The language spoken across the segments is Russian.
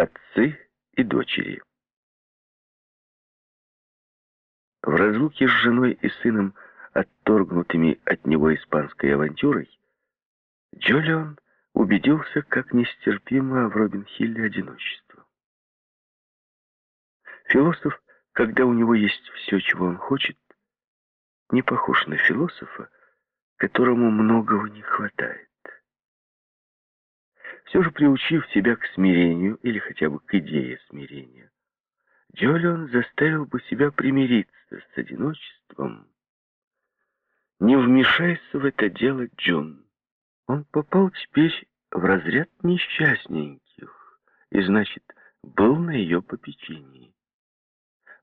Отцы и дочери. В разлуке с женой и сыном, отторгнутыми от него испанской авантюрой, Джолион убедился, как нестерпимо в Робин-Хилле одиночество. Философ, когда у него есть все, чего он хочет, не похож на философа, которому многого не хватает. Все же приучив себя к смирению, или хотя бы к идее смирения, Джолион заставил бы себя примириться с одиночеством. Не вмешайся в это дело, Джон. Он попал теперь в разряд несчастненьких, и, значит, был на ее попечении.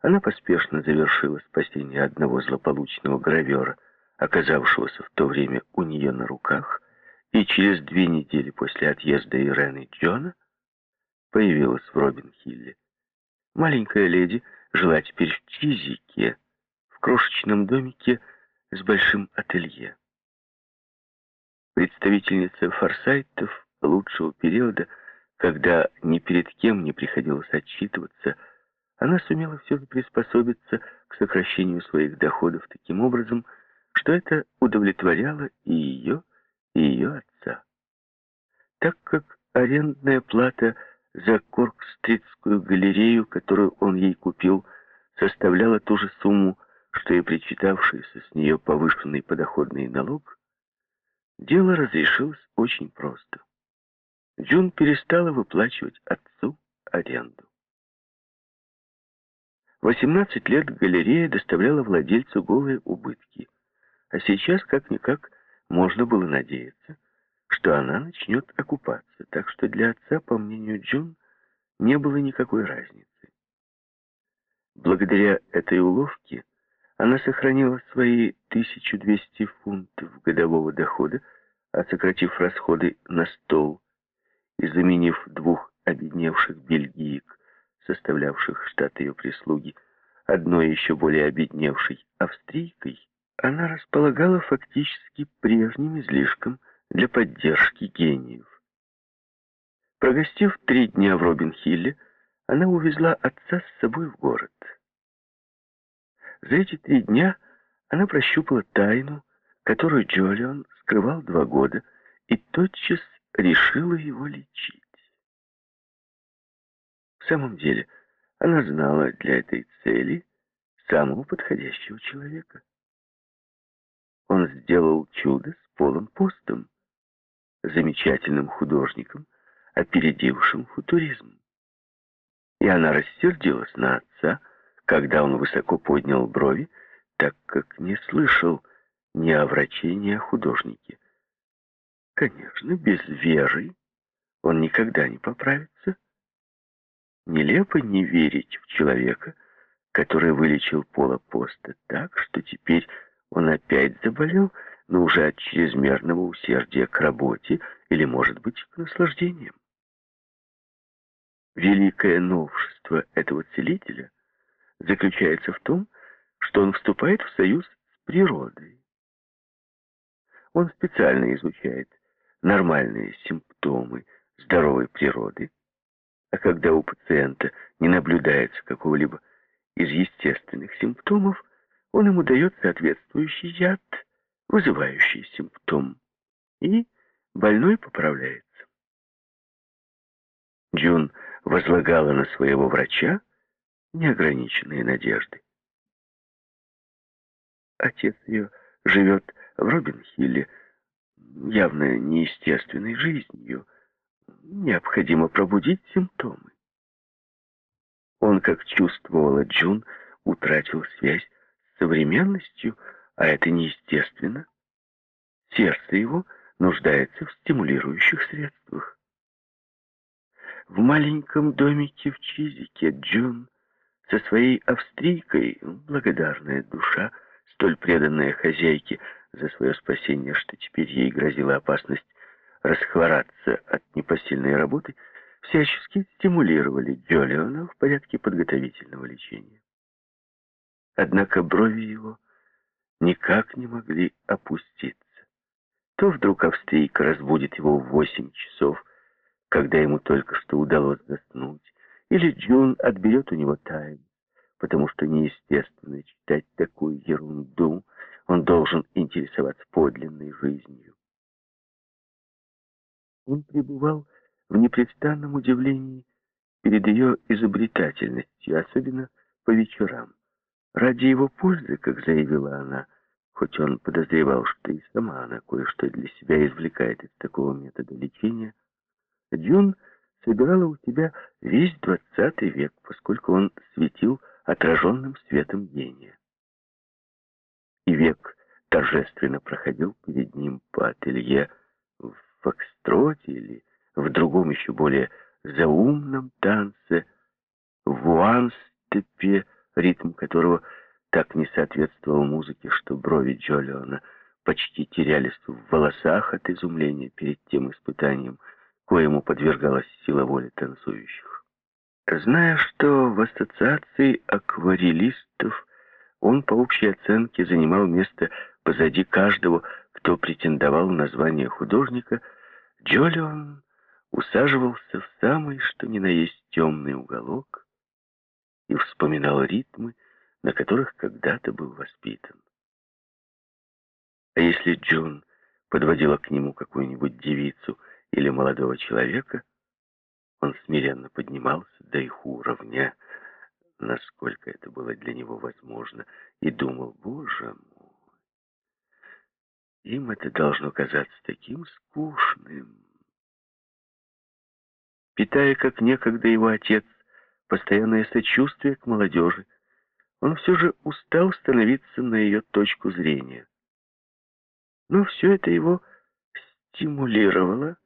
Она поспешно завершила спасение одного злополучного гравера, оказавшегося в то время у нее на руках, и через две недели после отъезда Ирены Джона появилась в Робин-Хилле. Маленькая леди жила теперь в Чизике, в крошечном домике с большим ателье. Представительница форсайтов лучшего периода, когда ни перед кем не приходилось отчитываться, она сумела все же приспособиться к сокращению своих доходов таким образом, что это удовлетворяло и ее, и ее отца. Так как арендная плата за Коркстритскую галерею, которую он ей купил, составляла ту же сумму, что и причитавшийся с нее повышенный подоходный налог, дело разрешилось очень просто. Джун перестала выплачивать отцу аренду. 18 лет галерея доставляла владельцу голые убытки, а сейчас, как-никак, можно было надеяться, что она начнет окупаться, так что для отца, по мнению Джун, не было никакой разницы. Благодаря этой уловке она сохранила свои 1200 фунтов годового дохода, а сократив расходы на стол и заменив двух обедневших бельгиек, составлявших штат ее прислуги, одной еще более обедневшей австрийкой, она располагала фактически прежним излишком для поддержки гениев. Прогостив три дня в Робин-Хилле, она увезла отца с собой в город. За эти три дня она прощупала тайну, которую Джолион скрывал два года, и тотчас решила его лечить. В самом деле, она знала для этой цели самого подходящего человека. Он сделал чудо с Полом Постом, замечательным художником, опередившим футуризм. И она рассердилась на отца, когда он высоко поднял брови, так как не слышал ни о враче, ни о художнике. Конечно, без веры он никогда не поправится. Нелепо не верить в человека, который вылечил Пола Поста так, что теперь он опять заболел, но уже от чрезмерного усердия к работе или, может быть, к наслаждениям. Великое новшество этого целителя заключается в том, что он вступает в союз с природой. Он специально изучает нормальные симптомы здоровой природы, а когда у пациента не наблюдается какого-либо из естественных симптомов, он ему дает соответствующий яд, вызывающий симптом, и больной поправляется. Джун возлагала на своего врача неограниченные надежды. Отец ее живет в Робинхилле, явно неестественной жизнью. Необходимо пробудить симптомы. Он, как чувствовала Джун, утратил связь современностью, а это неестественно. Сердце его нуждается в стимулирующих средствах. В маленьком домике в Чизике Джун со своей австрийкой, благодарная душа, столь преданная хозяйке за свое спасение, что теперь ей грозила опасность расхвораться от непосильной работы, всячески стимулировали Джолиона в порядке подготовительного лечения. Однако брови его никак не могли опуститься. То вдруг австрийка разбудит его в восемь часов, когда ему только что удалось заснуть, Или Джун отберет у него тайм, потому что неестественно читать такую ерунду. Он должен интересоваться подлинной жизнью. Он пребывал в непрестанном удивлении перед ее изобретательностью, особенно по вечерам. Ради его пользы, как заявила она, хоть он подозревал, что и сама она кое-что для себя извлекает из такого метода лечения, Дюн собирала у тебя весь двадцатый век, поскольку он светил отраженным светом гения. И век торжественно проходил перед ним по ателье в фокстроте или в другом еще более заумном танце, в уанстепе, ритм которого так не соответствовал музыке, что брови Джолиона почти терялись в волосах от изумления перед тем испытанием, коему подвергалась сила воли танцующих. Зная, что в ассоциации акварелистов он по общей оценке занимал место позади каждого, кто претендовал на звание художника, Джолион усаживался в самый что ни на есть темный уголок и вспоминал ритмы, на которых когда-то был воспитан. А если Джун подводила к нему какую-нибудь девицу или молодого человека, он смиренно поднимался до их уровня, насколько это было для него возможно, и думал, боже мой, им это должно казаться таким скучным. Питая, как некогда его отец, постоянное сочувствие к молодежи, он все же устал становиться на ее точку зрения. Но все это его стимулировало,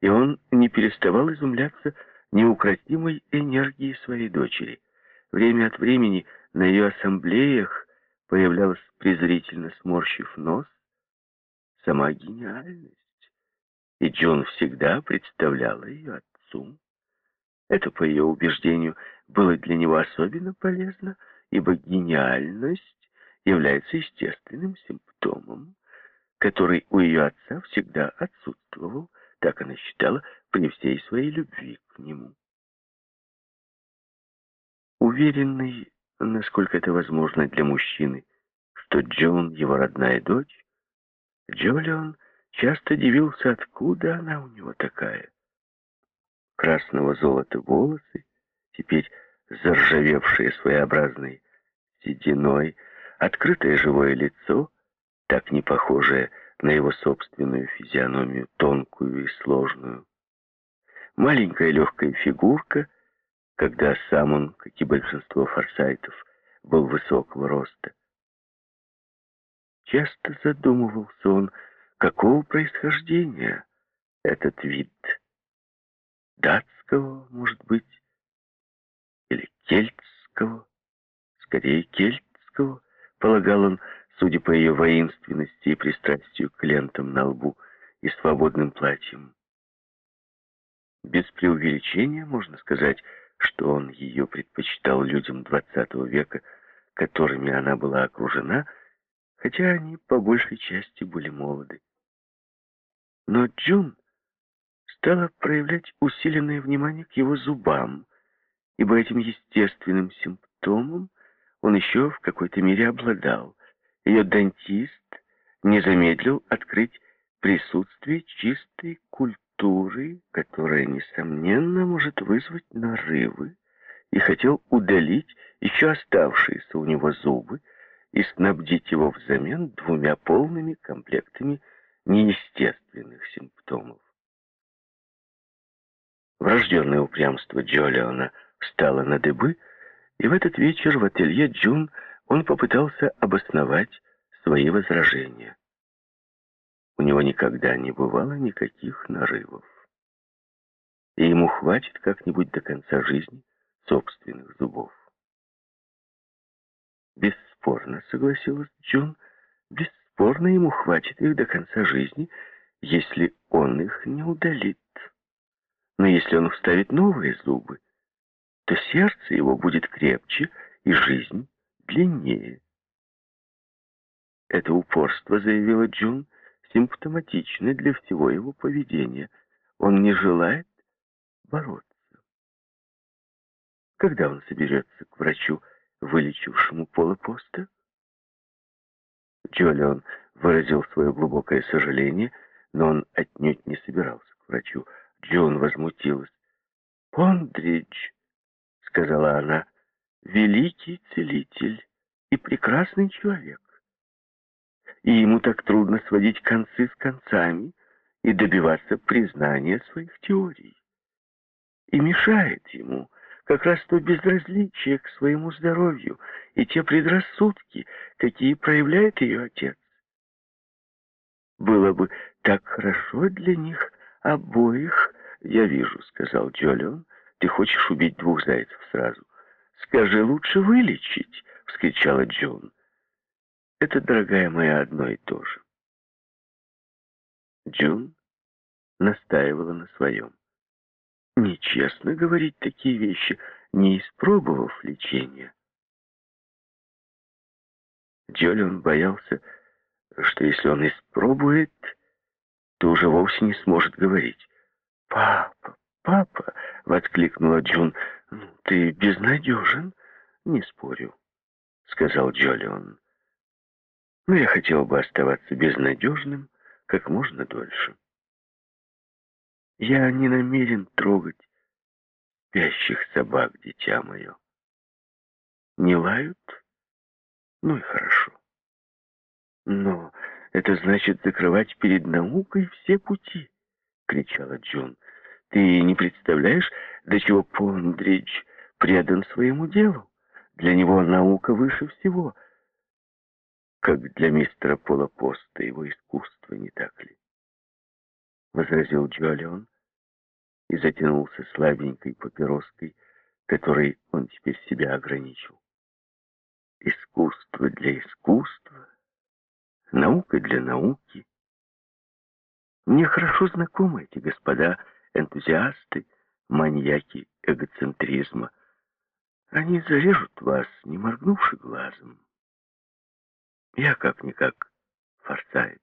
и он не переставал изумляться неукротимой энергии своей дочери. Время от времени на ее ассамблеях появлялась презрительно сморщив нос сама гениальность, и Джон всегда представляла ее отцу. Это, по ее убеждению, было для него особенно полезно, ибо гениальность является естественным симптомом, который у ее отца всегда отсутствовал, так она считала, при всей своей любви к нему. Уверенный, насколько это возможно для мужчины, что Джон его родная дочь, Джолион часто дивился, откуда она у него такая. Красного золота волосы, теперь заржавевшие своеобразной сединой, открытое живое лицо, так не похожее на его собственную физиономию, тонкую и сложную. Маленькая легкая фигурка, когда сам он, как и большинство форсайтов, был высокого роста. Часто задумывался он, какого происхождения этот вид. Датского, может быть, или кельтского, скорее кельтского, полагал он, судя по ее воинственности и пристрастию к лентам на лбу и свободным платьем. Без преувеличения можно сказать, что он ее предпочитал людям XX века, которыми она была окружена, хотя они по большей части были молоды. Но Джун стала проявлять усиленное внимание к его зубам, ибо этим естественным симптомом он еще в какой-то мере обладал. Ее дантист не замедлил открыть присутствие чистой культуры, которая, несомненно, может вызвать нарывы, и хотел удалить еще оставшиеся у него зубы и снабдить его взамен двумя полными комплектами неестественных симптомов. Врожденное упрямство Джолиона встало на дыбы, и в этот вечер в ателье Джун он попытался обосновать свои возражения. У него никогда не бывало никаких нарывов. И ему хватит как-нибудь до конца жизни собственных зубов. Бесспорно, согласилась Джун, бесспорно ему хватит их до конца жизни, если он их не удалит. Но если он вставит новые зубы, то сердце его будет крепче и жизнь длиннее. Это упорство, заявила Джун, симптоматично для всего его поведения. Он не желает бороться. Когда он соберется к врачу, вылечившему Пола Поста? Джолион выразил свое глубокое сожаление, но он отнюдь не собирался к врачу. Джон возмутилась. «Пондридж», — сказала она, — «великий целитель и прекрасный человек. И ему так трудно сводить концы с концами и добиваться признания своих теорий. И мешает ему как раз то безразличие к своему здоровью и те предрассудки, какие проявляет ее отец. Было бы так хорошо для них обоих, я вижу, сказал Джолион, ты хочешь убить двух зайцев сразу. Скажи, лучше вылечить, вскричала Джон. Это, дорогая моя, одно и то же. Джун настаивала на своем. Нечестно говорить такие вещи, не испробовав лечения. Джолион боялся, что если он испробует, то уже вовсе не сможет говорить. «Папа, папа!» — воскликнула Джун. «Ну, «Ты безнадежен?» «Не спорю», — сказал Джолион. «Но я хотел бы оставаться безнадежным как можно дольше». Я не намерен трогать спящих собак, дитя мое. Не лают? Ну и хорошо. Но это значит закрывать перед наукой все пути, кричала Джон. Ты не представляешь, до чего Пондридж предан своему делу. Для него наука выше всего, как для мистера Пола Поста его искусство, не так ли? возразил Джолион и затянулся слабенькой папироской, которой он теперь себя ограничил. Искусство для искусства, наука для науки. Мне хорошо знакомы эти господа, энтузиасты, маньяки эгоцентризма. Они зарежут вас, не моргнувши глазом. Я как-никак форсайт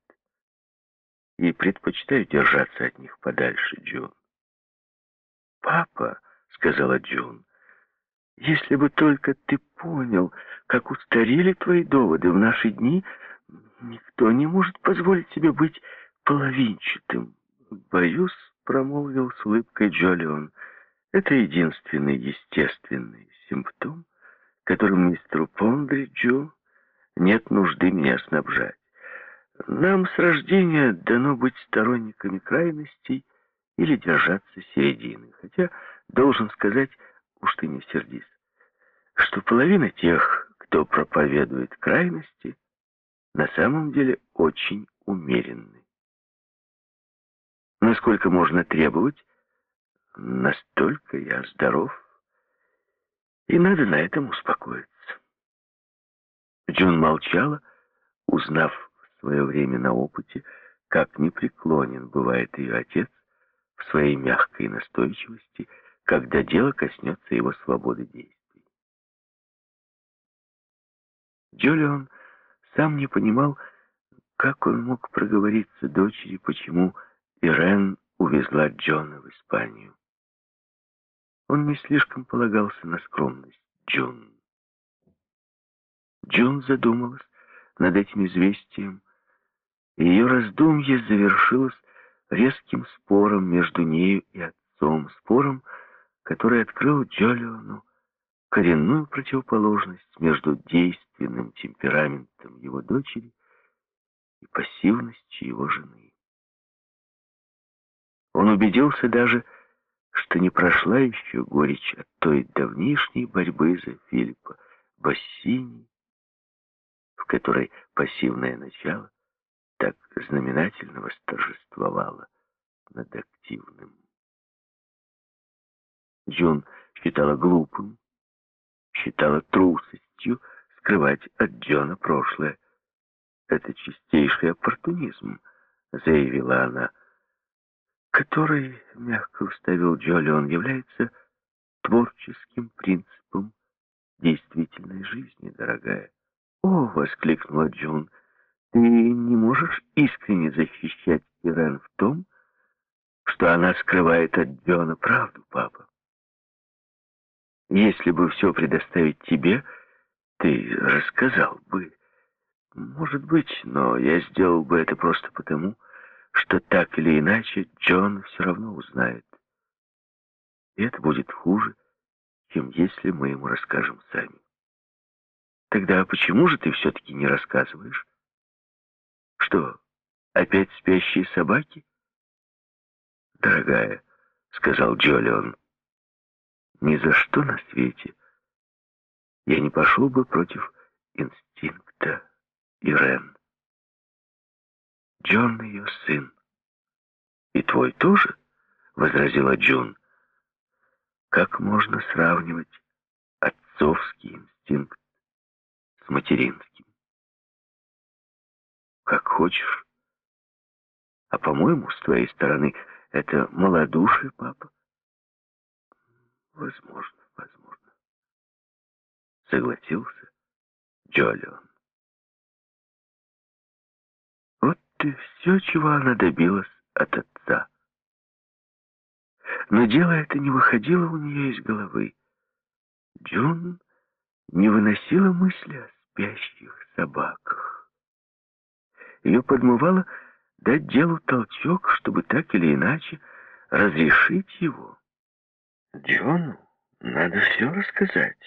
и предпочитаю держаться от них подальше, Джон. «Папа», — сказала Джон, — «если бы только ты понял, как устарели твои доводы в наши дни, никто не может позволить себе быть половинчатым». «Боюсь», — промолвил с улыбкой Джолион, — «это единственный естественный симптом, которым мистеру Пондриджу нет нужды меня снабжать. Нам с рождения дано быть сторонниками крайностей или держаться середины. Хотя, должен сказать, уж ты не сердись, что половина тех, кто проповедует крайности, на самом деле очень умеренны. Насколько можно требовать, настолько я здоров, и надо на этом успокоиться. Джун молчала, узнав свое время на опыте, как непреклонен бывает ее отец в своей мягкой настойчивости, когда дело коснется его свободы действий. Джолион сам не понимал, как он мог проговориться дочери, почему Ирен увезла Джона в Испанию. Он не слишком полагался на скромность Джун. Джун задумалась над этим известием, ее раздумье завершилось резким спором между нею и отцом, спором, который открыл Джолиону коренную противоположность между действенным темпераментом его дочери и пассивностью его жены. Он убедился даже, что не прошла еще горечь от той давнишней борьбы за Филиппа Бассини, в которой пассивное начало так знаменательно восторжествовала над активным. Джун считала глупым, считала трусостью скрывать от Джона прошлое. Это чистейший оппортунизм, заявила она, который, мягко вставил Джолион, является творческим принципом действительной жизни, дорогая. «О!» — воскликнула Джун — ты не можешь искренне защищать Ирен в том, что она скрывает от Джона правду, папа. Если бы все предоставить тебе, ты рассказал бы. Может быть, но я сделал бы это просто потому, что так или иначе Джон все равно узнает. И это будет хуже, чем если мы ему расскажем сами. Тогда почему же ты все-таки не рассказываешь? Что, опять спящие собаки? Дорогая, — сказал Джолион, — ни за что на свете я не пошел бы против инстинкта Ирен. Джон ее сын. И твой тоже, — возразила Джун. Как можно сравнивать отцовский инстинкт с материнским. Как хочешь. А по-моему, с твоей стороны, это малодушие, папа. Возможно, возможно. Согласился Джолион. Вот и все, чего она добилась от отца. Но дело это не выходило у нее из головы. Джун не выносила мысли о спящих собаках. Ее подмывало дать делу толчок, чтобы так или иначе разрешить его. Джону надо все рассказать,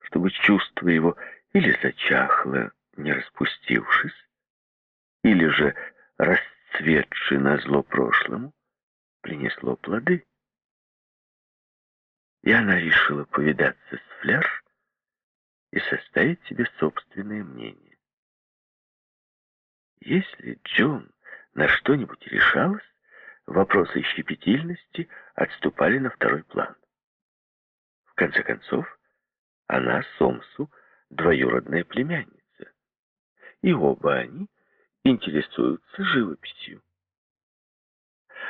чтобы чувство его или зачахло, не распустившись, или же расцветшее на зло прошлому, принесло плоды. И она решила повидаться с Фляж и составить себе собственное мнение. Если Джон на что-нибудь решалась, вопросы щепетильности отступали на второй план. В конце концов, она Сомсу двоюродная племянница, и оба они интересуются живописью.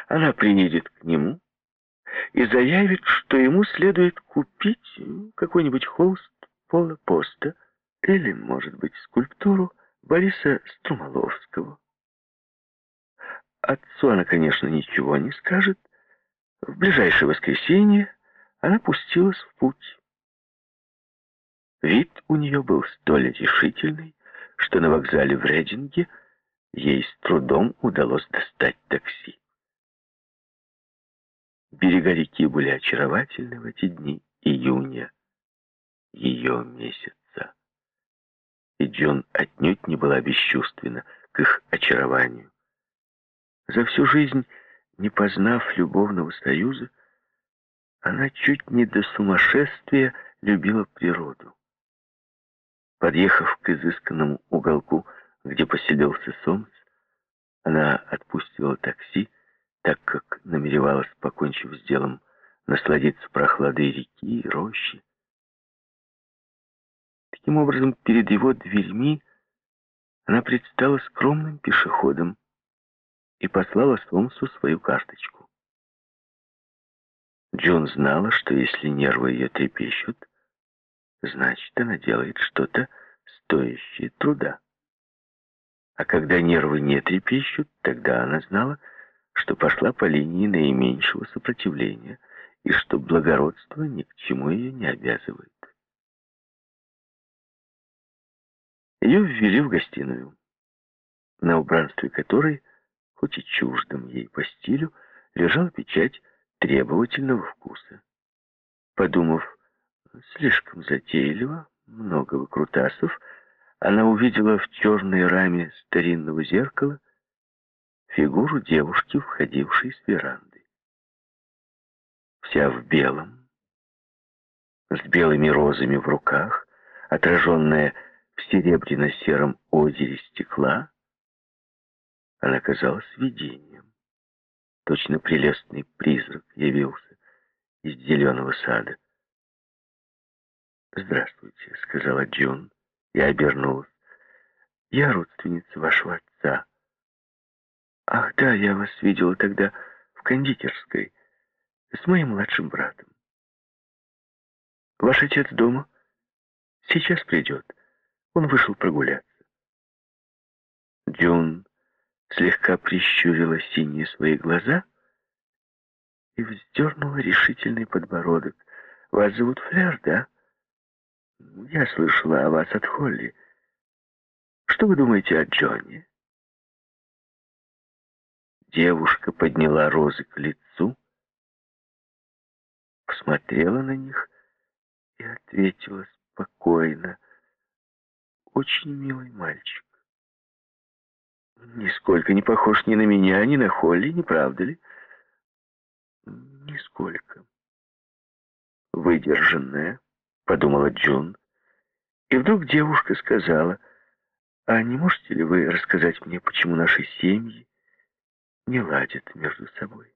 Она приедет к нему и заявит, что ему следует купить какой-нибудь холст Пола Поста или, может быть, скульптуру Бориса Струмоловского. Отцу она, конечно, ничего не скажет. В ближайшее воскресенье она пустилась в путь. Вид у нее был столь решительный, что на вокзале в Рединге ей с трудом удалось достать такси. Берега реки были очаровательны в эти дни июня, ее месяца. И Джон отнюдь не была бесчувственна к их очарованию. За всю жизнь, не познав любовного союза, она чуть не до сумасшествия любила природу. Подъехав к изысканному уголку, где поселился Сомс, она отпустила такси так как намеревалась, покончив с делом, насладиться прохладой реки и рощи. Таким образом, перед его дверьми она предстала скромным пешеходом и послала Сомсу свою карточку. Джон знала, что если нервы ее трепещут, значит, она делает что-то стоящее труда. А когда нервы не трепещут, тогда она знала, что пошла по линии наименьшего сопротивления и что благородство ни к чему ее не обязывает. Ее ввели в гостиную, на убранстве которой, хоть и чуждом ей по стилю, лежала печать требовательного вкуса. Подумав, слишком затейливо, много выкрутасов, она увидела в черной раме старинного зеркала фигуру девушки, входившей с веранды. Вся в белом, с белыми розами в руках, отраженная в серебряно-сером озере стекла, она казалась видением. Точно прелестный призрак явился из зеленого сада. «Здравствуйте», — сказала Джун и обернулась. «Я родственница вашего отца». Ах, да, я вас видела тогда в кондитерской с моим младшим братом. Ваш отец дома? Сейчас придет. Он вышел прогуляться. Джун слегка прищурила синие свои глаза и вздернула решительный подбородок, Вас зовут Флер, да? Я слышала о вас от Холли. Что вы думаете о Джонни?» Девушка подняла розы к лицу, посмотрела на них и ответила спокойно. «Очень милый мальчик. Нисколько не похож ни на меня, ни на Холли, не правда ли?» «Нисколько». «Выдержанная», — подумала Джун. И вдруг девушка сказала, «А не можете ли вы рассказать мне, почему наши семьи не ладят между собой?»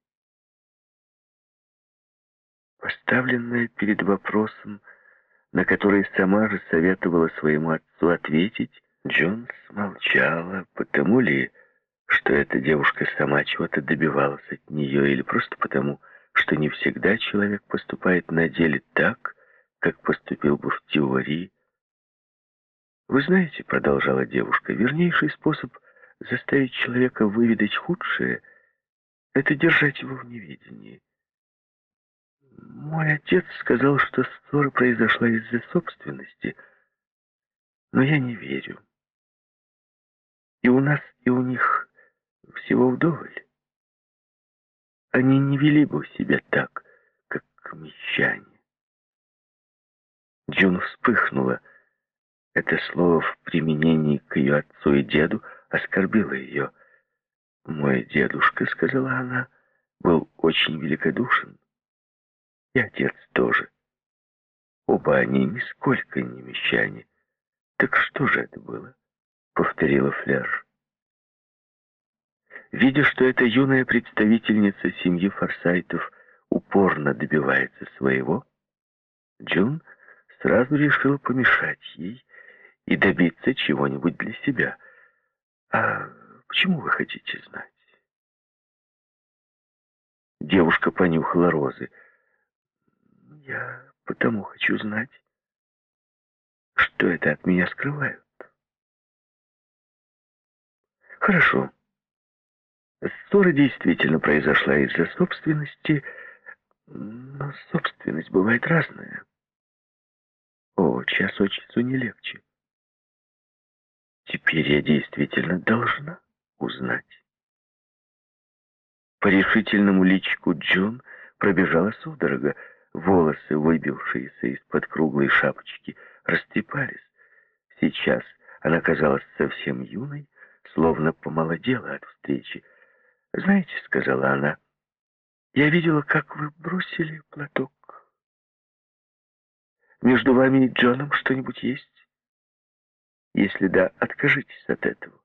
Поставленная перед вопросом, на который сама же советовала своему отцу ответить, Джонс молчала, потому ли, что эта девушка сама чего-то добивалась от нее, или просто потому, что не всегда человек поступает на деле так, как поступил бы в теории. «Вы знаете, — продолжала девушка, — вернейший способ заставить человека выведать худшее — это держать его в неведении. Мой отец сказал, что ссора произошла из-за собственности, но я не верю. И у нас, и у них всего вдоволь. Они не вели бы себя так, как мещане. Джун вспыхнула. Это слово в применении к ее отцу и деду оскорбило ее. «Мой дедушка», — сказала она, — «был очень великодушен. И отец тоже. Оба они нисколько не мещане. Так что же это было?» — повторила Фляж. Видя, что эта юная представительница семьи Форсайтов упорно добивается своего, Джун сразу решил помешать ей и добиться чего-нибудь для себя. «А почему вы хотите знать?» Девушка понюхала розы. «Я потому хочу знать, что это от меня скрывают». «Хорошо». Ссора действительно произошла из-за собственности, но собственность бывает разная. О, час от часу не легче. Теперь я действительно должна узнать. По решительному личику Джон пробежала судорога. Волосы, выбившиеся из-под круглой шапочки, растрепались. Сейчас она казалась совсем юной, словно помолодела от встречи. «Знаете, — сказала она, — я видела, как вы бросили платок. Между вами и Джоном что-нибудь есть? Если да, откажитесь от этого».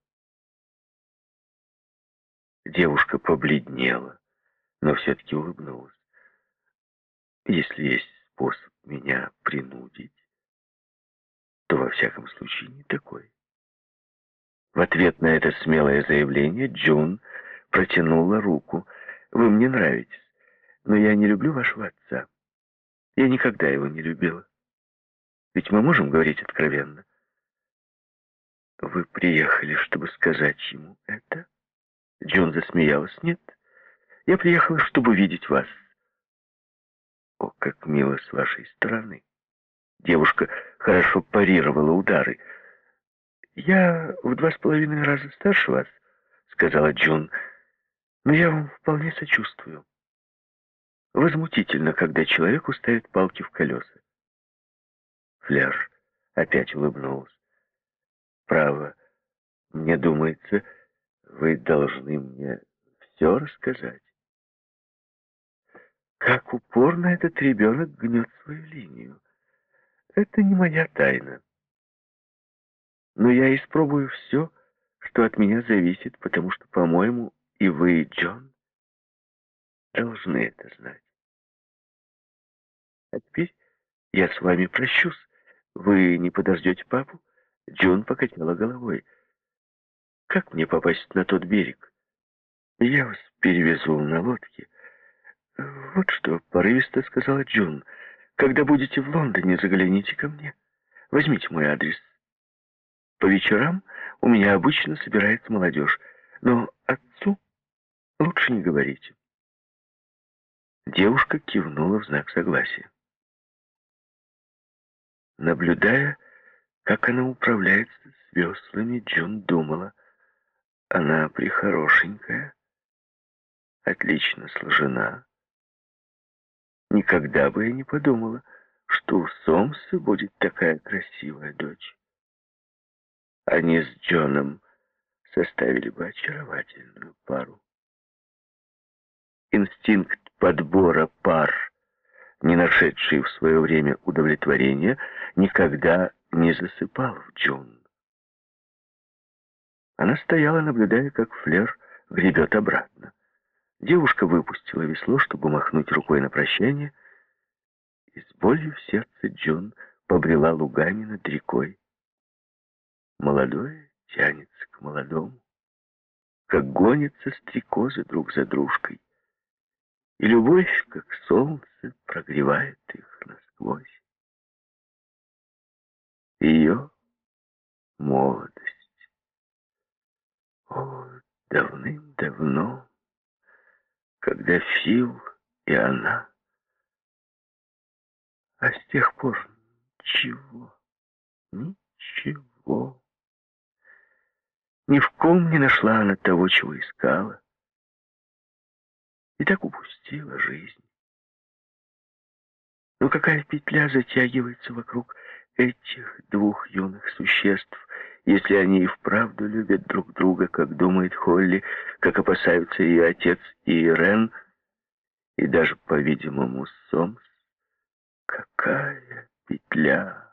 Девушка побледнела, но все-таки улыбнулась. «Если есть способ меня принудить, то во всяком случае не такой». В ответ на это смелое заявление Джун протянула руку. «Вы мне нравитесь, но я не люблю вашего отца. Я никогда его не любила. Ведь мы можем говорить откровенно». «Вы приехали, чтобы сказать ему это?» Джон засмеялась. «Нет, я приехала, чтобы видеть вас». «О, как мило с вашей стороны!» Девушка хорошо парировала удары. «Я в два с половиной раза старше вас», — сказала Джун. Но я вам вполне сочувствую. Возмутительно, когда человеку ставят палки в колеса. Фляж опять улыбнулся. Право, мне думается, вы должны мне все рассказать. Как упорно этот ребенок гнет свою линию. Это не моя тайна. Но я испробую все, что от меня зависит, потому что, по-моему, и вы, Джон, должны это знать. А теперь я с вами прощусь. Вы не подождете папу? Джон покачала головой. Как мне попасть на тот берег? Я вас перевезу на лодке. Вот что, порывисто сказала Джун. Когда будете в Лондоне, загляните ко мне. Возьмите мой адрес. По вечерам у меня обычно собирается молодежь, но отцу Лучше не говорите. Девушка кивнула в знак согласия. Наблюдая, как она управляется с веслами, Джун думала, она прихорошенькая, отлично сложена. Никогда бы я не подумала, что у Сомса будет такая красивая дочь. Они с Джоном составили бы очаровательную пару. Инстинкт подбора пар, не нашедший в свое время удовлетворения, никогда не засыпал в Джун. Она стояла, наблюдая, как Флер гребет обратно. Девушка выпустила весло, чтобы махнуть рукой на прощание, и с болью в сердце Джун побрела лугами над рекой. Молодое тянется к молодому, как гонятся стрекозы друг за дружкой, и любовь, как солнце, прогревает их насквозь. Ее молодость. О, давным-давно, когда Фил и она... А с тех пор ничего, ничего. Ни в ком не нашла она того, чего искала. И так упустила жизнь. Но какая петля затягивается вокруг этих двух юных существ, если они и вправду любят друг друга, как думает Холли, как опасаются ее отец и Ирен, и даже, по-видимому, Сомс. Какая петля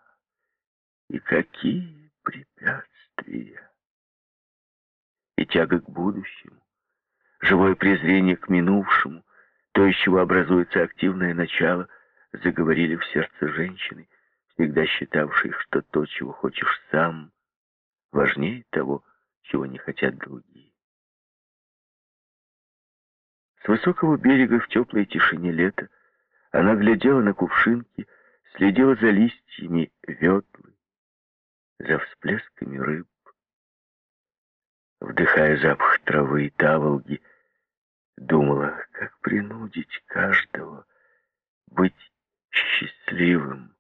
и какие препятствия! И тяга к будущему, живое презрение к минувшему, то, из чего образуется активное начало, заговорили в сердце женщины, всегда считавшей, что то, чего хочешь сам, важнее того, чего не хотят другие. С высокого берега в теплой тишине лета она глядела на кувшинки, следила за листьями ветлы, за всплесками рыб. Вдыхая запах травы и таволги, думала, как принудить каждого быть счастливым.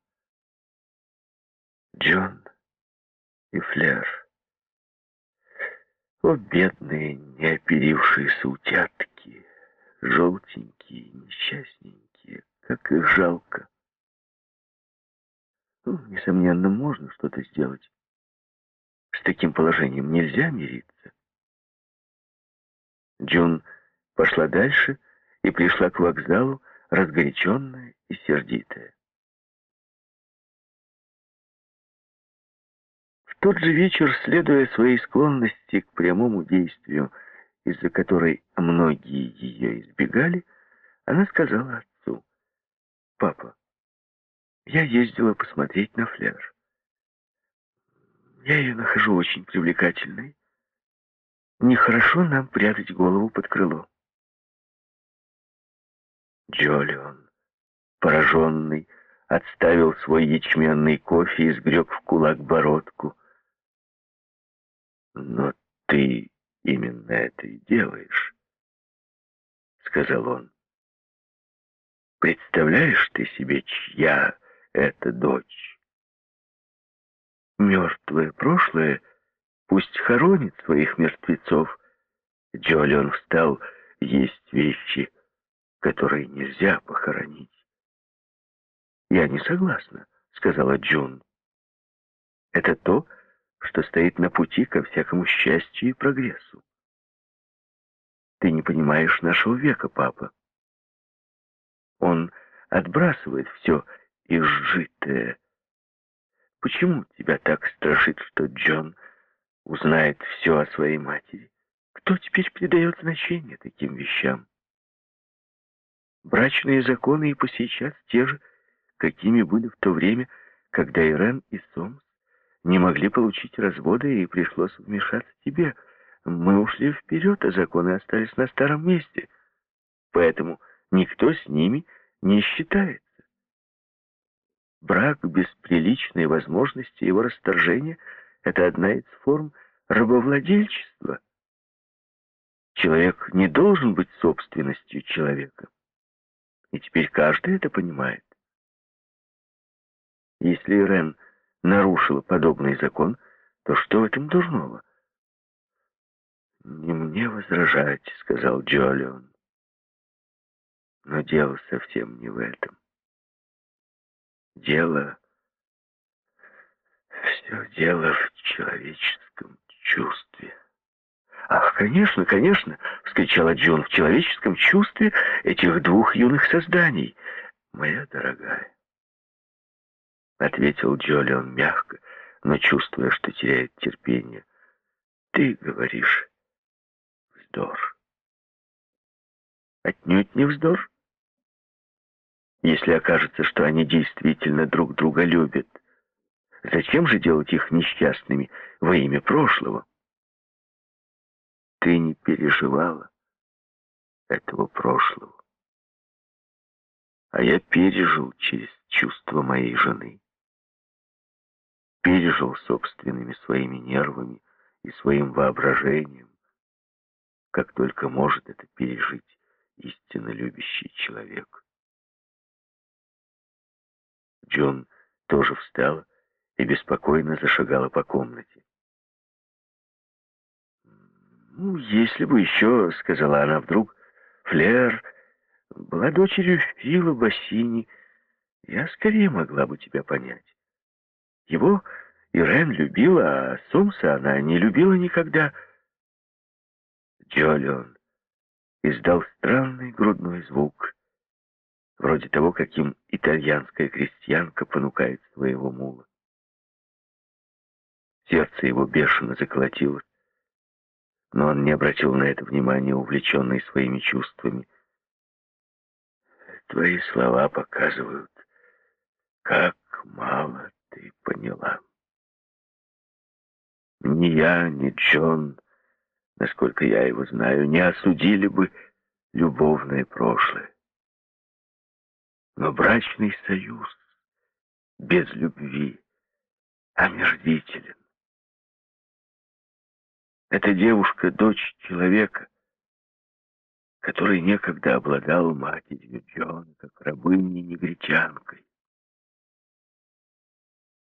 Джон и Флер. О, бедные, неоперившиеся утятки, желтенькие, несчастненькие, как их жалко. Ну, несомненно, можно что-то сделать. С таким положением нельзя мириться. Джун пошла дальше и пришла к вокзалу, разгоряченная и сердитая. тот же вечер, следуя своей склонности к прямому действию, из-за которой многие ее избегали, она сказала отцу, «Папа, я ездила посмотреть на Флер. Я ее нахожу очень привлекательной. Нехорошо нам прятать голову под крыло». Джолион, пораженный, отставил свой ячменный кофе и сгреб в кулак бородку. «Но ты именно это и делаешь», — сказал он. «Представляешь ты себе, чья это дочь? Мертвое прошлое пусть хоронит своих мертвецов». Джолион встал, есть вещи, которые нельзя похоронить. «Я не согласна», — сказала Джун. «Это то, что стоит на пути ко всякому счастью и прогрессу. Ты не понимаешь нашего века, папа. Он отбрасывает все изжитое. Почему тебя так страшит, что Джон узнает все о своей матери? Кто теперь придает значение таким вещам? Брачные законы и по сейчас те же, какими были в то время, когда Ирен и Сомс не могли получить развода, и пришлось вмешаться тебе. Мы ушли вперед, а законы остались на старом месте. Поэтому никто с ними не считается. Брак без приличной возможности его расторжения — это одна из форм рабовладельчества. Человек не должен быть собственностью человека. И теперь каждый это понимает. Если Ирен нарушила подобный закон, то что в этом дурного? «Не мне возражать», — сказал Джолион. Но дело совсем не в этом. Дело... Все дело в человеческом чувстве. «Ах, конечно, конечно!» — вскричала Джон. «В человеческом чувстве этих двух юных созданий, моя дорогая!» Ответил Джолион мягко, но чувствуя, что теряет терпение. «Ты говоришь вздор». «Отнюдь не вздор. Если окажется, что они действительно друг друга любят, зачем же делать их несчастными во имя прошлого?» ты не переживала этого прошлого. А я пережил через чувства моей жены. Пережил собственными своими нервами и своим воображением, как только может это пережить истинно любящий человек. Джон тоже встала и беспокойно зашагала по комнате. «Ну, если бы еще, — сказала она вдруг, — Флер была дочерью Фила Бассини, я скорее могла бы тебя понять. Его Ирен любила, а Сомса она не любила никогда. Джолион издал странный грудной звук, вроде того, каким итальянская крестьянка понукает своего мула. Сердце его бешено заколотилось но он не обратил на это внимания, увлеченный своими чувствами. Твои слова показывают, как мало ты поняла. Ни я, ни Джон, насколько я его знаю, не осудили бы любовное прошлое. Но брачный союз без любви омерзителен. Эта девушка — дочь человека, который некогда обладал матерью Джона, как рабыней-негритянкой.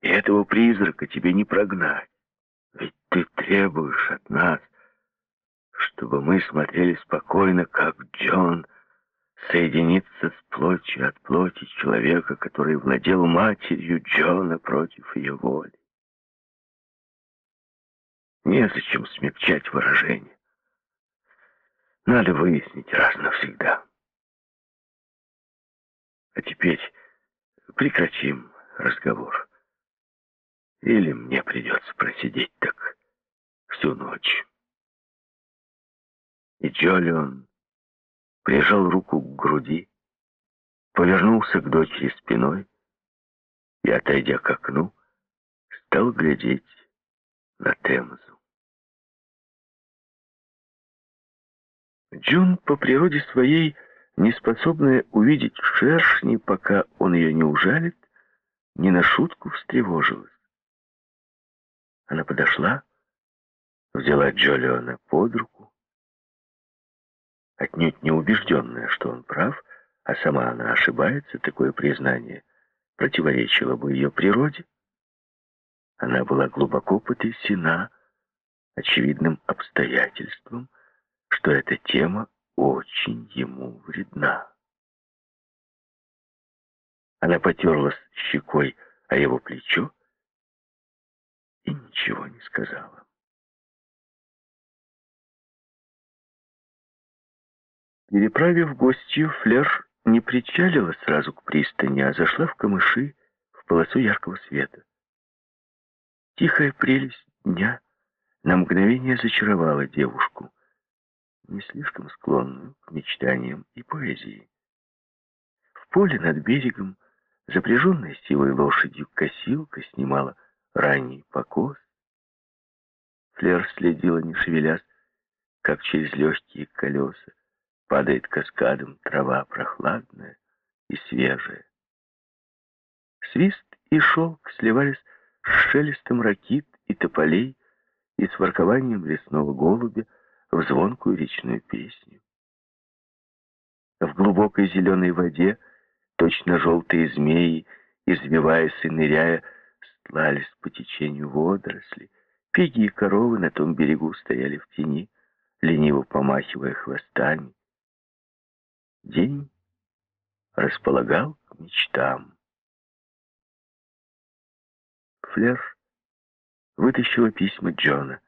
И этого призрака тебе не прогнать, ведь ты требуешь от нас, чтобы мы смотрели спокойно, как Джон соединится с плотью от плоти человека, который владел матерью Джона против ее воли. Незачем смягчать выражение. Надо выяснить раз навсегда. А теперь прекратим разговор. Или мне придется просидеть так всю ночь. И Джолион прижал руку к груди, повернулся к дочери спиной и, отойдя к окну, стал глядеть на Темзу. Джун по природе своей, не способная увидеть шершни, пока он ее не ужалит, не на шутку встревожилась. Она подошла, взяла Джолиона под руку, отнюдь не убежденная, что он прав, а сама она ошибается, такое признание противоречило бы ее природе. Она была глубоко потрясена очевидным обстоятельством, что эта тема очень ему вредна. Она потерлась щекой о его плечо и ничего не сказала. Переправив гостью, Флер не причалила сразу к пристани, а зашла в камыши в полосу яркого света. Тихая прелесть дня на мгновение зачаровала девушку не слишком склонную к мечтаниям и поэзии. В поле над берегом, запряженная силой лошадью, косилка снимала ранний покос. Флер следила, не шевелясь, как через легкие колеса падает каскадом трава прохладная и свежая. Свист и шелк сливались с шелестом ракит и тополей и с воркованием лесного голубя, в звонкую речную песню. В глубокой зеленой воде точно желтые змеи извиваясь и ныряя, стлались по течению водоросли. Пиги и коровы на том берегу стояли в тени, лениво помахивая хвостами. День располагал к мечтам. Флер вытащила письма Джона.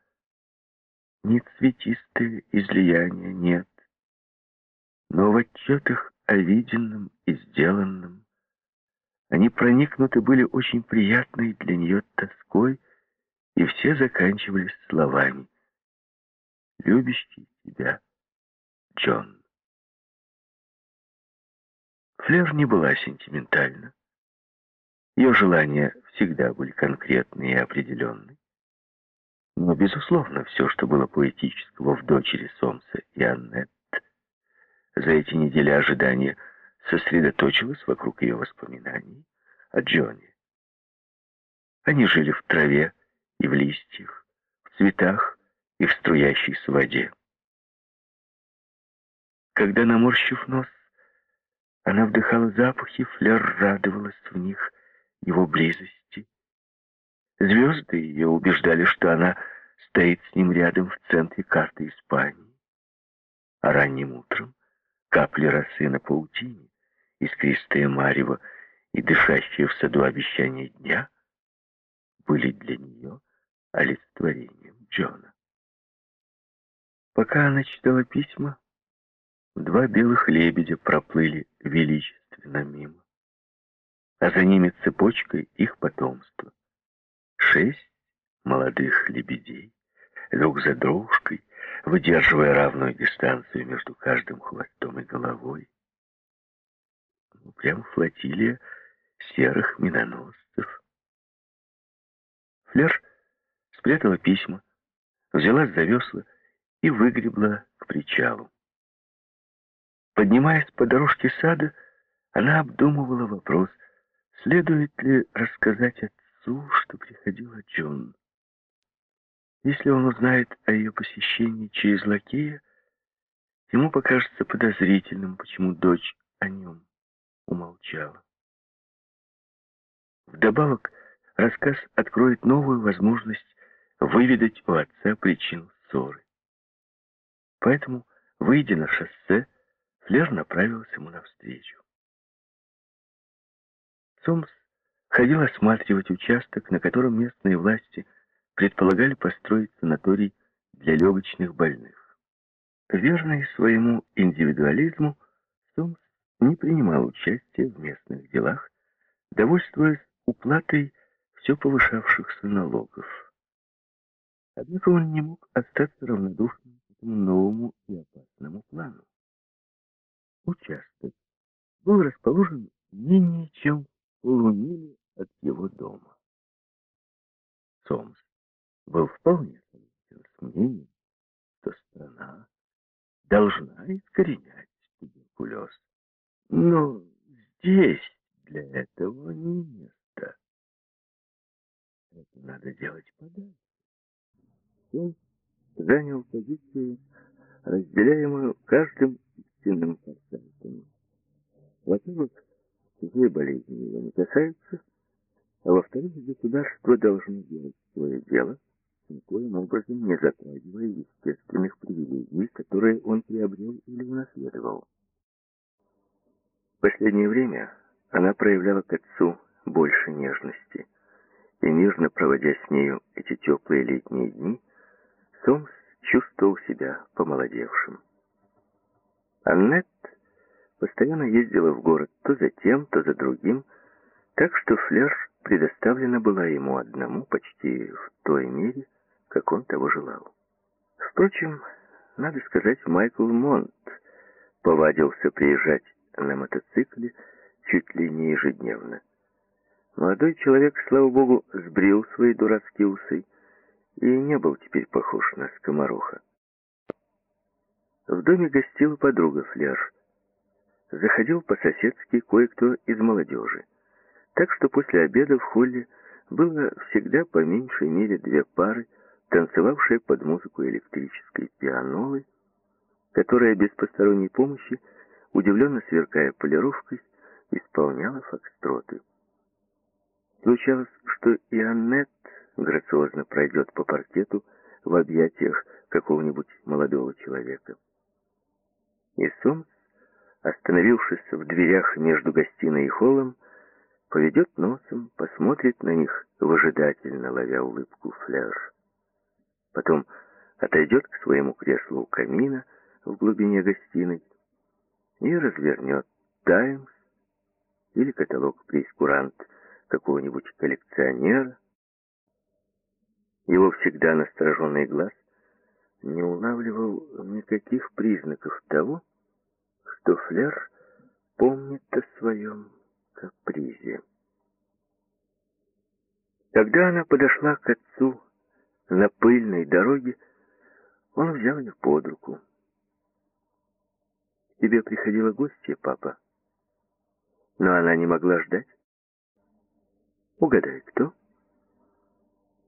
Ни цветистые излияния нет, но в отчетах о виденном и сделанном они проникнуты были очень приятной для нее тоской, и все заканчивались словами «Любящий тебя, Джон». Флер не была сентиментальна. Ее желания всегда были конкретны и определенны. Но, безусловно, все, что было поэтического в дочери Сомса и Аннет, за эти недели ожидания – сосредоточилась вокруг ее воспоминаний о Джоне. Они жили в траве и в листьях, в цветах и в струящейся воде. Когда, наморщив нос, она вдыхала запахи, Флер радовалась в них его близости. Звезды ее убеждали, что она стоит с ним рядом в центре карты Испании. А ранним утром капли росы на паутине искристое марево и дышащее в саду обещание дня были для нее олицетворением Джона. Пока она читала письма, два белых лебедя проплыли величественно мимо, а за ними цепочкой их потомство. Шесть молодых лебедей, друг за дружкой, выдерживая равную дистанцию между каждым хвостом и головой, прям флотилия серых миноносцев. Флер спрятала письма, взялась за весла и выгребла к причалу. Поднимаясь по дорожке сада, она обдумывала вопрос, следует ли рассказать отцу, что приходила Джон. Если он узнает о ее посещении через лакея, ему покажется подозрительным, почему дочь о нем умолчала. Вдобавок, рассказ откроет новую возможность выведать у отца причину ссоры. Поэтому, выйдя на шоссе, Флер направился ему навстречу. Сомс ходил осматривать участок, на котором местные власти предполагали построить санаторий для легочных больных. Верный своему индивидуализму, Сомс не принимал участия в местных делах, довольствуясь уплатой все повышавшихся налогов. Однако он не мог остаться равнодушным к этому новому и опасному плану. Участок был расположен менее чем в полумиле от его дома. Сомс был вполне согласен с мнением, что страна должна искоренять туберкулез. Но здесь для этого не место. Это надо делать подальше. Он занял позицию, разделяемую каждым истинным пациентом. Во-первых, чужие болезни его не касаются, а во-вторых, государство должно делать свое дело, никоим образом не затрагивая естественных привилегий, которые он приобрел или унаследовал последнее время она проявляла к отцу больше нежности, и мирно проводя с нею эти теплые летние дни, Сомс чувствовал себя помолодевшим. Аннет постоянно ездила в город то за тем, то за другим, так что Флер предоставлена была ему одному почти в той мере, как он того желал. Впрочем, надо сказать, Майкл Монт повадился приезжать на мотоцикле чуть ли не ежедневно. Молодой человек, слава богу, сбрил свои дурацкие усы и не был теперь похож на скомороха. В доме гостила подруга Фляж. Заходил по-соседски кое-кто из молодежи. Так что после обеда в холле было всегда по меньшей мере две пары, танцевавшие под музыку электрической пианолы, которая без посторонней помощи удивленно сверкая полировкой, исполняла фокстроты. Случалось, что и Аннет грациозно пройдет по паркету в объятиях какого-нибудь молодого человека. И Сомс, остановившись в дверях между гостиной и холлом, поведет носом, посмотрит на них, выжидательно ловя улыбку Флер. Потом отойдет к своему креслу у камина в глубине гостиной и развернет «Таймс» или каталог «Прейскурант» какого-нибудь коллекционера. Его всегда настороженный глаз не улавливал никаких признаков того, что Флер помнит о своем капризе. Когда она подошла к отцу на пыльной дороге, он взял ее под руку. «К тебе приходила гостья, папа?» Но она не могла ждать. «Угадай, кто?»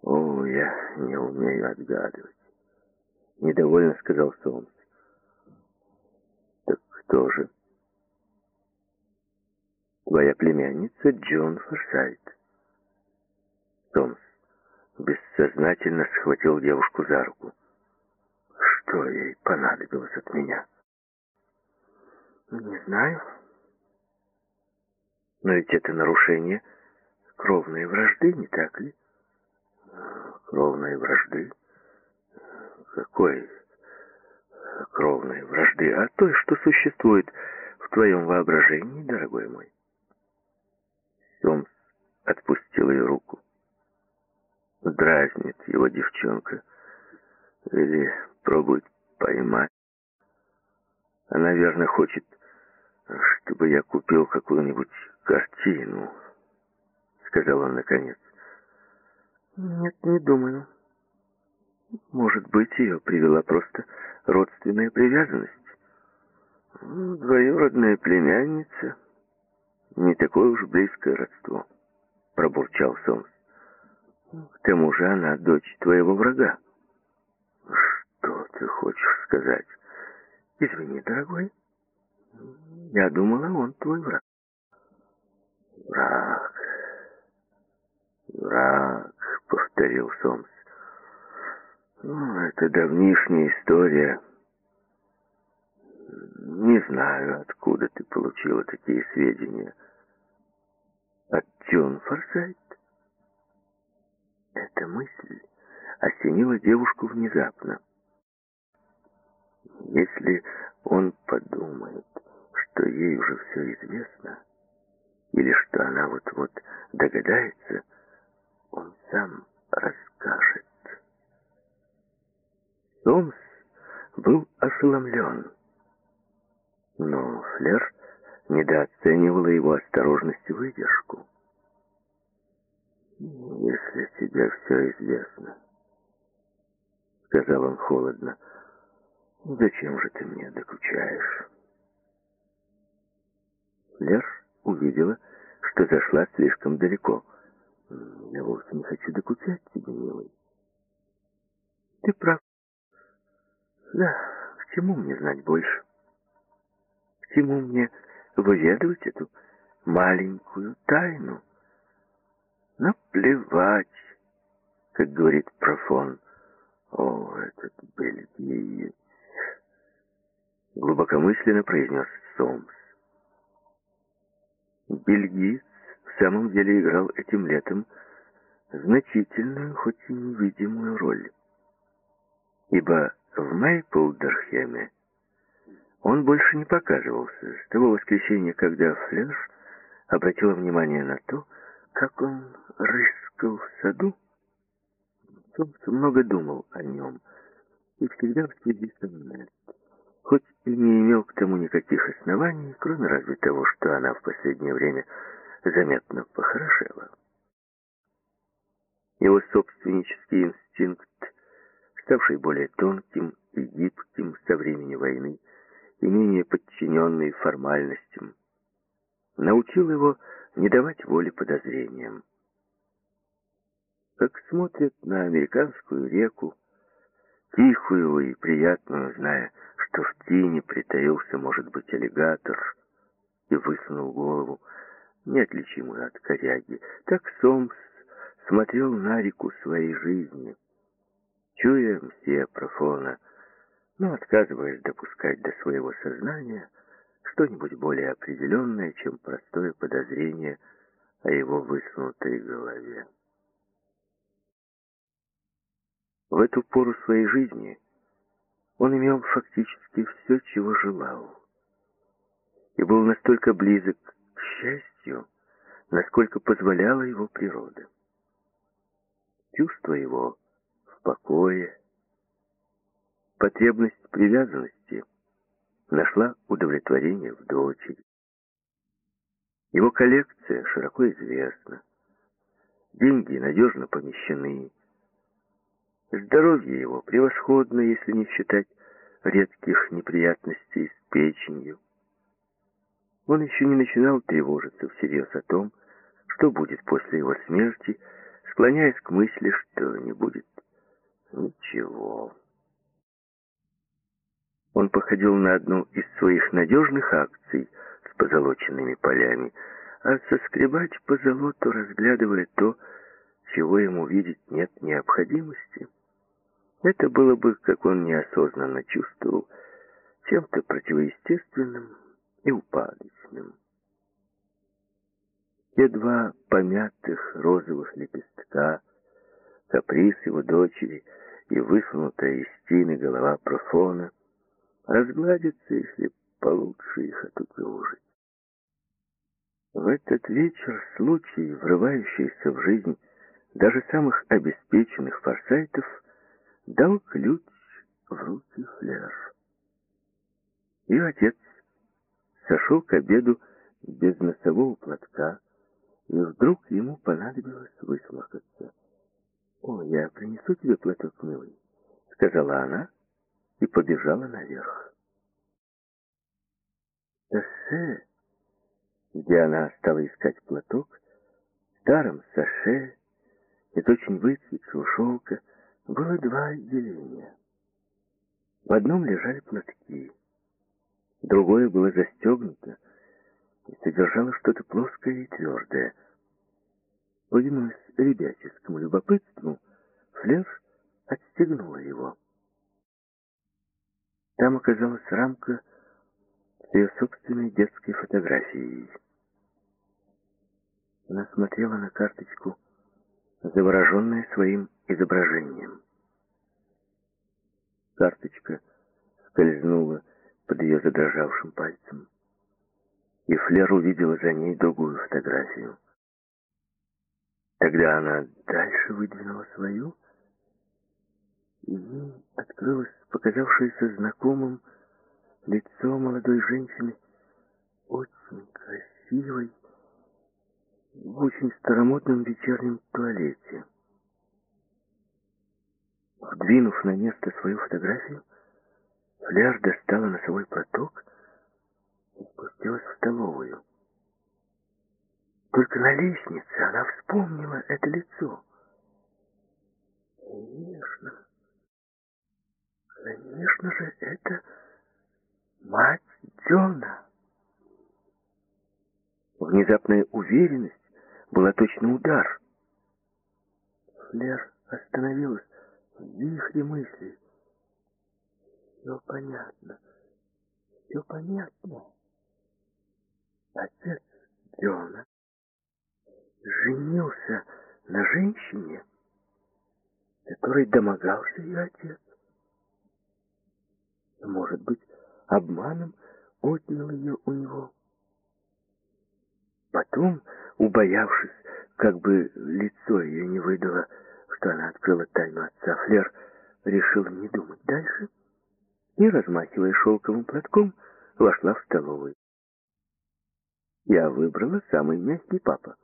«О, я не умею отгадывать», — недовольно сказал Сомс. «Так кто же?» «Твоя племянница Джон Форсайт». Сомс бессознательно схватил девушку за руку. Что ей понадобилось от меня? Не знаю. Но ведь это нарушение кровной вражды, не так ли? Кровной вражды? Какой кровной вражды? А той, что существует в твоем воображении, дорогой мой. Сомс отпустил ее руку. Дразнит его девчонка. Или пробует поймать. Она, верно, хочет, чтобы я купил какую-нибудь картину, сказал он наконец. Нет, не думаю. Может быть, ее привела просто родственная привязанность. Двоюродная племянница. Не такое уж близкое родство, пробурчал Сомс. К тому же она дочь твоего врага. Что ты хочешь сказать? Извини, дорогой. Я думала, он твой враг. Враг. Враг, повторил Сомс. Ну, это давнишняя история. Не знаю, откуда ты получила такие сведения. От Джон Форсайт? Эта мысль осенила девушку внезапно. Если он подумает, что ей уже все известно, или что она вот-вот догадается, он сам расскажет. Сомс был ошеломлен, но Флер недооценивала его осторожность и выдержку. «Если тебе все известно», — сказал он холодно, — «зачем же ты мне докучаешь?» Лер увидела, что зашла слишком далеко. «Я вовсе не хочу докучать тебе, милый». «Ты прав. Да, к чему мне знать больше? К чему мне выведывать эту маленькую тайну?» Наплевать, как говорит Профон. О, этот бельгиец. Глубокомысленно произнес Сомс. Бельгиец в самом деле играл этим летом значительную, хоть и невидимую роль. Ибо в Мейплдерхеме он больше не показывался с того воскресенья, когда Флеш обратила внимание на то, как он рыскал в саду, Томс много думал о нем и всегда в связи с Аннет. Хоть и не имел к тому никаких оснований, кроме разве того, что она в последнее время заметно похорошела. Его собственнический инстинкт, ставший более тонким и гибким со времени войны и менее подчиненный формальностям, научил его не давать воли подозрениям. Как смотрят на американскую реку, тихую и приятную, зная, что в тени притаился, может быть, аллигатор, и высунул голову, неотличимую от коряги. Так Сомс смотрел на реку своей жизни, чуя мсье Профона, но отказываясь допускать до своего сознания что-нибудь более определенное, чем простое подозрение о его высунутой голове. В эту пору своей жизни он имел фактически все, чего желал, и был настолько близок к счастью, насколько позволяла его природа. Чувство его покое, потребность привязанности нашла удовлетворение в дочери. Его коллекция широко известна, деньги надежно помещены, здоровье его превосходно, если не считать редких неприятностей с печенью. Он еще не начинал тревожиться всерьез о том, что будет после его смерти, склоняясь к мысли, что не будет ничего. Он походил на одну из своих надежных акций с позолоченными полями, а соскребать по золоту, разглядывая то, чего ему видеть нет необходимости. Это было бы, как он неосознанно чувствовал, чем-то противоестественным и упадочным. Те два помятых розовых лепестка, каприз его дочери и высунутая из тины голова профона разгладятся, если получше их отутюжить. В этот вечер случай, врывающийся в жизнь даже самых обеспеченных форсайтов, дал ключ в руки Флер. Ее отец сошел к обеду без носового платка, и вдруг ему понадобилось высморкаться. «О, я принесу тебе платок, милый», — сказала она и побежала наверх. Шоссе, где она стала искать платок, старом саше, из очень выцветшего шелка, было два отделения. В одном лежали платки, другое было застегнуто и содержало что-то плоское и твердое. Повинуясь ребяческому любопытству, Флеш отстегнула его. Там оказалась рамка с ее собственной детской фотографией. Она смотрела на карточку, завороженная своим изображением. Карточка скользнула под ее задрожавшим пальцем, и Флер увидела за ней другую фотографию. Тогда она дальше выдвинула свою, и ей открылось показавшееся знакомым лицо молодой женщины, очень красивой, в очень старомодном вечернем туалете. Вдвинув на место свою фотографию, Фляж достала носовой платок и спустилась в столовую. Только на лестнице она вспомнила это лицо. Конечно, конечно же, это мать Джона. Внезапная уверенность была точно удар. Флер остановилась в вихре мыслей. Все понятно. Все понятно. Отец Джона женился на женщине, которой домогался ее отец. Может быть, обманом отнял ее у него. Потом, убоявшись, как бы лицо ее не выдало, что она открыла тайну отца, Флер решил не думать дальше и, размахивая шелковым платком, вошла в столовую. Я выбрала самый мягкий папа.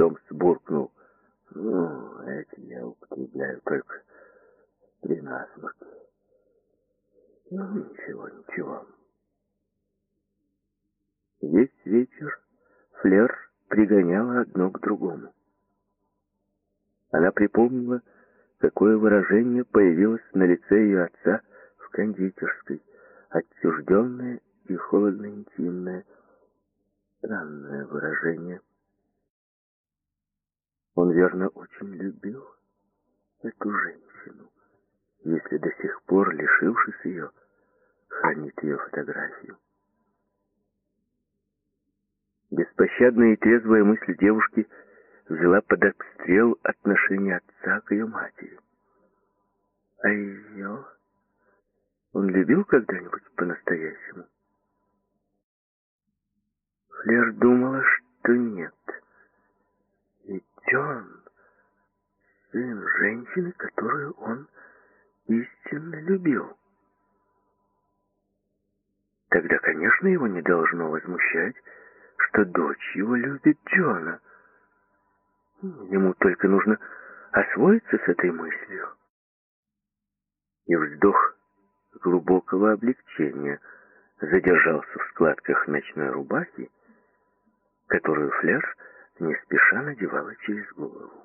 Томс буркнул. Ну, эти я употребляю только при насморке. Ну, ничего, ничего. Весь вечер Флер пригоняла одно к другому. Она припомнила, какое выражение появилось на лице ее отца в кондитерской, отчужденное и холодно-интимное. странное выражение. Он, верно, очень любил эту женщину, если до сих пор, лишившись ее, хранит ее фотографию. Беспощадная и трезвая мысль девушки взяла под обстрел отношение отца к ее матери. А ее он любил когда-нибудь по-настоящему? Флер думала, что нет. Ведь он сын женщины, которую он истинно любил. Тогда, конечно, его не должно возмущать, что дочь его любит Джона. Ему только нужно освоиться с этой мыслью. И вздох глубокого облегчения задержался в складках ночной рубахи, которую Флер не спеша надевала через голову.